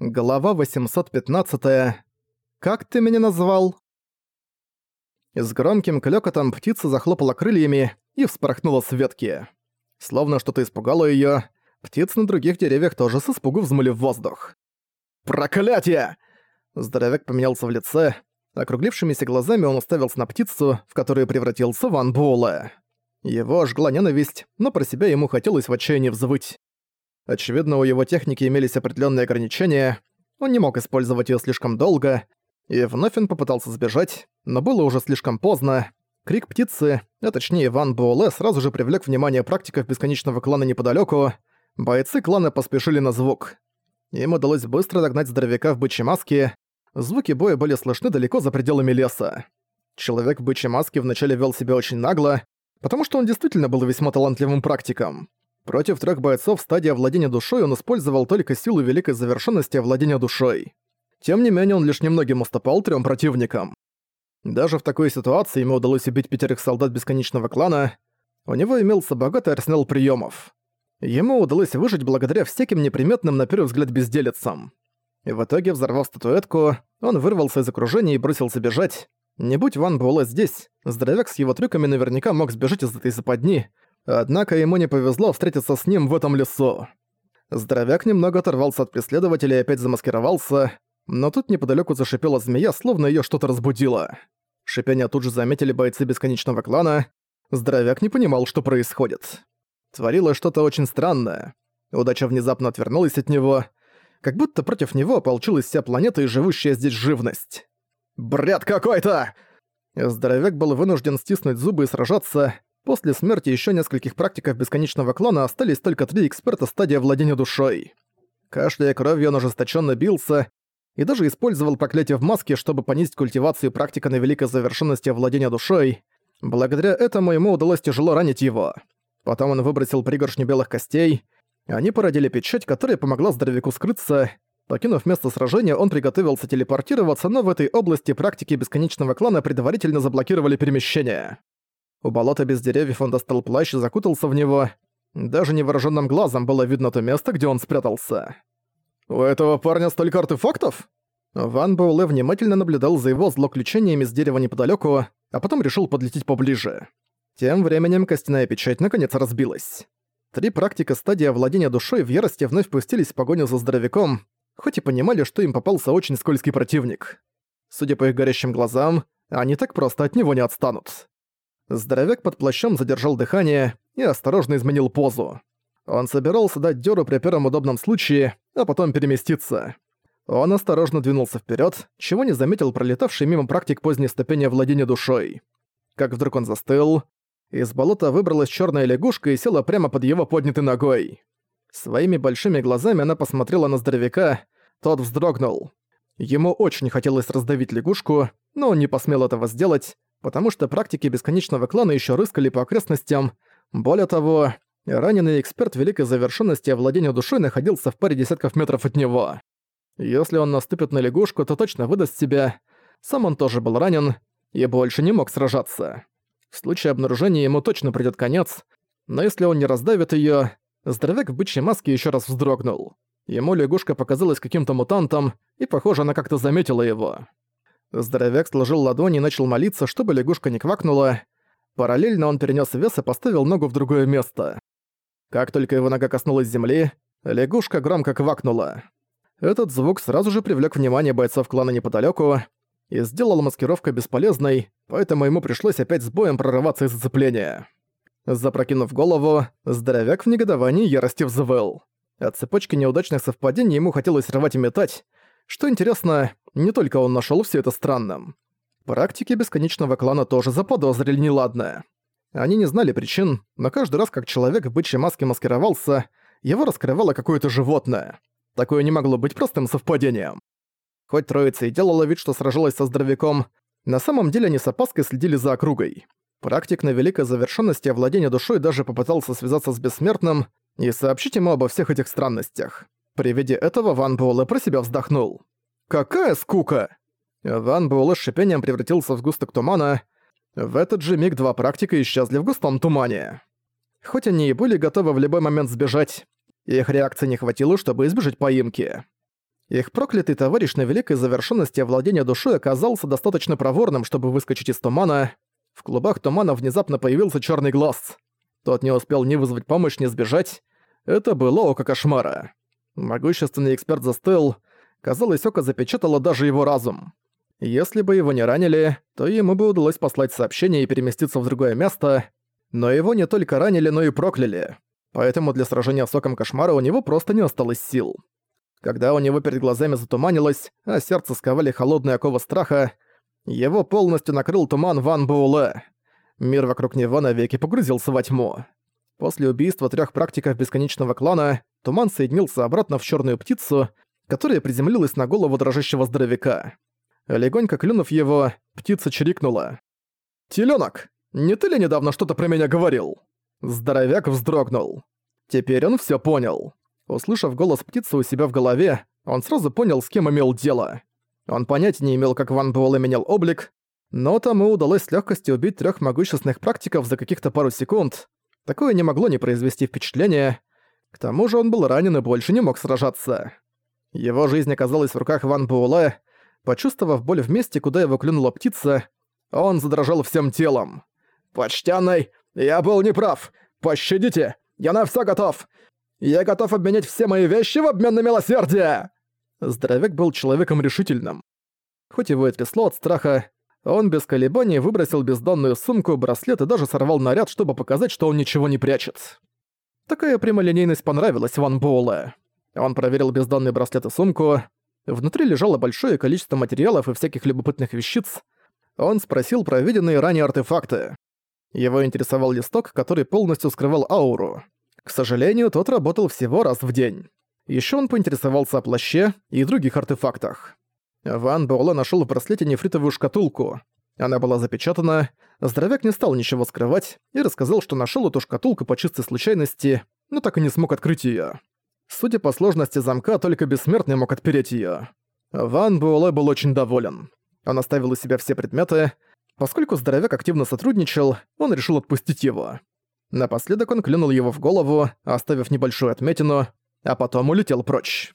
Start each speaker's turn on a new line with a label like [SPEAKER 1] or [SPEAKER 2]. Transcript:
[SPEAKER 1] Глава 815. «Как ты меня назвал?» С громким клёкотом птица захлопала крыльями и вспорхнула с ветки. Словно что-то испугало её, птицы на других деревьях тоже с испугу взмыли в воздух. «Проклятие!» Здоровяк поменялся в лице. Округлившимися глазами он уставился на птицу, в которую превратился Ван Буэлэ. Его жгла ненависть, но про себя ему хотелось в отчаянии взвыть. Очевидно, у его техники имелись определенные ограничения, он не мог использовать ее слишком долго, и вновь он попытался сбежать, но было уже слишком поздно. Крик птицы, а точнее Ван Буэлэ, сразу же привлек внимание практиков бесконечного клана неподалеку. Бойцы клана поспешили на звук. Им удалось быстро догнать здоровяка в бычьей маске. Звуки боя были слышны далеко за пределами леса. Человек в бычьей маске вначале вел себя очень нагло, потому что он действительно был весьма талантливым практиком. Против трех бойцов стадии овладения душой он использовал только силу великой завершенности овладения душой. Тем не менее, он лишь немногим уступал трем противникам. Даже в такой ситуации ему удалось убить пятерых солдат бесконечного клана, у него имелся богатый арсенал приемов. Ему удалось выжить благодаря всяким неприметным на первый взгляд безделицам. И в итоге, взорвав статуэтку, он вырвался из окружения и бросился бежать. Не будь Ван Буэлэ здесь, здоровяк с его трюками наверняка мог сбежать из этой западни, Однако ему не повезло встретиться с ним в этом лесу. Здоровяк немного оторвался от преследователя и опять замаскировался, но тут неподалеку зашипела змея, словно ее что-то разбудило. Шипение тут же заметили бойцы Бесконечного клана. Здоровяк не понимал, что происходит. Творилось что-то очень странное. Удача внезапно отвернулась от него, как будто против него ополчилась вся планета и живущая здесь живность. «Бред какой-то!» Здоровяк был вынужден стиснуть зубы и сражаться, После смерти еще нескольких практиков Бесконечного Клана остались только три эксперта стадии владения душой. Кашляя кровью он ожесточенно бился и даже использовал проклятие в маске, чтобы понизить культивацию практика на великой завершенности владения душой. Благодаря этому ему удалось тяжело ранить его. Потом он выбросил пригоршню белых костей. Они породили печать, которая помогла здоровяку скрыться. Покинув место сражения, он приготовился телепортироваться, но в этой области практики Бесконечного Клана предварительно заблокировали перемещение. У болота без деревьев он достал плащ и закутался в него. Даже невооруженным глазом было видно то место, где он спрятался. «У этого парня столько артефактов?» Ван Боуле внимательно наблюдал за его злоключениями с дерева неподалеку, а потом решил подлететь поближе. Тем временем костяная печать наконец разбилась. Три практика стадии овладения душой в ярости вновь пустились в погоню за здоровяком, хоть и понимали, что им попался очень скользкий противник. Судя по их горящим глазам, они так просто от него не отстанут. Здоровяк под плащом задержал дыхание и осторожно изменил позу. Он собирался дать дёру при первом удобном случае, а потом переместиться. Он осторожно двинулся вперед, чего не заметил пролетавший мимо практик поздней ступени владения душой. Как вдруг он застыл, из болота выбралась черная лягушка и села прямо под его поднятой ногой. Своими большими глазами она посмотрела на здоровяка, тот вздрогнул. Ему очень хотелось раздавить лягушку, но он не посмел этого сделать, потому что практики бесконечного клана еще рыскали по окрестностям. Более того, раненый эксперт великой завершенности овладения душой находился в паре десятков метров от него. Если он наступит на лягушку, то точно выдаст себя. Сам он тоже был ранен и больше не мог сражаться. В случае обнаружения ему точно придёт конец, но если он не раздавит её, здоровяк в бычьей маске ещё раз вздрогнул. Ему лягушка показалась каким-то мутантом, и, похоже, она как-то заметила его. Здоровяк сложил ладони и начал молиться, чтобы лягушка не квакнула. Параллельно он перенес вес и поставил ногу в другое место. Как только его нога коснулась земли, лягушка громко квакнула. Этот звук сразу же привлек внимание бойцов клана неподалеку и сделал маскировку бесполезной, поэтому ему пришлось опять с боем прорываться из зацепления. Запрокинув голову, здоровяк в негодовании ярости взвыл. От цепочки неудачных совпадений ему хотелось рвать и метать, что интересно, не только он нашел все это странным. Практики Бесконечного Клана тоже заподозрили неладное. Они не знали причин, но каждый раз, как человек в бычьей маске маскировался, его раскрывало какое-то животное. Такое не могло быть простым совпадением. Хоть троица и делала вид, что сражалась со здоровяком, на самом деле они с опаской следили за округой. Практик на великой завершенности овладения душой даже попытался связаться с Бессмертным и сообщить ему обо всех этих странностях. При виде этого Ван Буэлэ про себя вздохнул. «Какая скука!» Ван Буэлэ с шипением превратился в густок тумана. В этот же миг два практика исчезли в густом тумане. Хоть они и были готовы в любой момент сбежать, их реакции не хватило, чтобы избежать поимки. Их проклятый товарищ на великой завершенности овладения душой оказался достаточно проворным, чтобы выскочить из тумана. В клубах тумана внезапно появился черный глаз. Тот не успел ни вызвать помощь, ни сбежать. Это было око кошмара. Могущественный эксперт застыл. Казалось, око запечатало даже его разум. Если бы его не ранили, то ему бы удалось послать сообщение и переместиться в другое место, но его не только ранили, но и прокляли. Поэтому для сражения с Оком Кошмара у него просто не осталось сил. Когда у него перед глазами затуманилось, а сердце сковали холодные оковы страха, его полностью накрыл туман Ван Буэлэ. Мир вокруг него навеки погрузился во тьму. После убийства трех практиков Бесконечного Клана туман соединился обратно в черную птицу, которая приземлилась на голову дрожащего здоровяка. Легонько клюнув его, птица чирикнула. «Телёнок, не ты ли недавно что-то про меня говорил?» Здоровяк вздрогнул. Теперь он всё понял. Услышав голос птицы у себя в голове, он сразу понял, с кем имел дело. Он понятия не имел, как Ван Буэлэ менял облик, но тому удалось с легкостью убить трех могущественных практиков за каких-то пару секунд. Такое не могло не произвести впечатления. К тому же он был ранен и больше не мог сражаться. Его жизнь оказалась в руках Ван Буэлэ, Почувствовав боль в месте, куда его клюнула птица, он задрожал всем телом. «Почтенный, я был неправ! Пощадите! Я на всё готов! Я готов обменять все мои вещи в обмен на милосердие!» Здоровяк был человеком решительным. Хоть его и трясло от страха, он без колебаний выбросил бездонную сумку, браслет и даже сорвал наряд, чтобы показать, что он ничего не прячет. Такая прямолинейность понравилась Ван Буэлэ. Он проверил бездонный браслет и сумку, Внутри лежало большое количество материалов и всяких любопытных вещиц. Он спросил про виденные ранее артефакты. Его интересовал листок, который полностью скрывал ауру. К сожалению, тот работал всего раз в день. Еще он поинтересовался о плаще и других артефактах. Ван Буэлэ нашел в браслете нефритовую шкатулку. Она была запечатана, здоровяк не стал ничего скрывать и рассказал, что нашел эту шкатулку по чистой случайности, но так и не смог открыть ее. Судя по сложности замка, только бессмертный мог отпереть её. Ван Буэлэ был очень доволен. Он оставил у себя все предметы. Поскольку здоровяк активно сотрудничал, он решил отпустить его. Напоследок он клюнул его в голову, оставив небольшую отметину, а потом улетел прочь.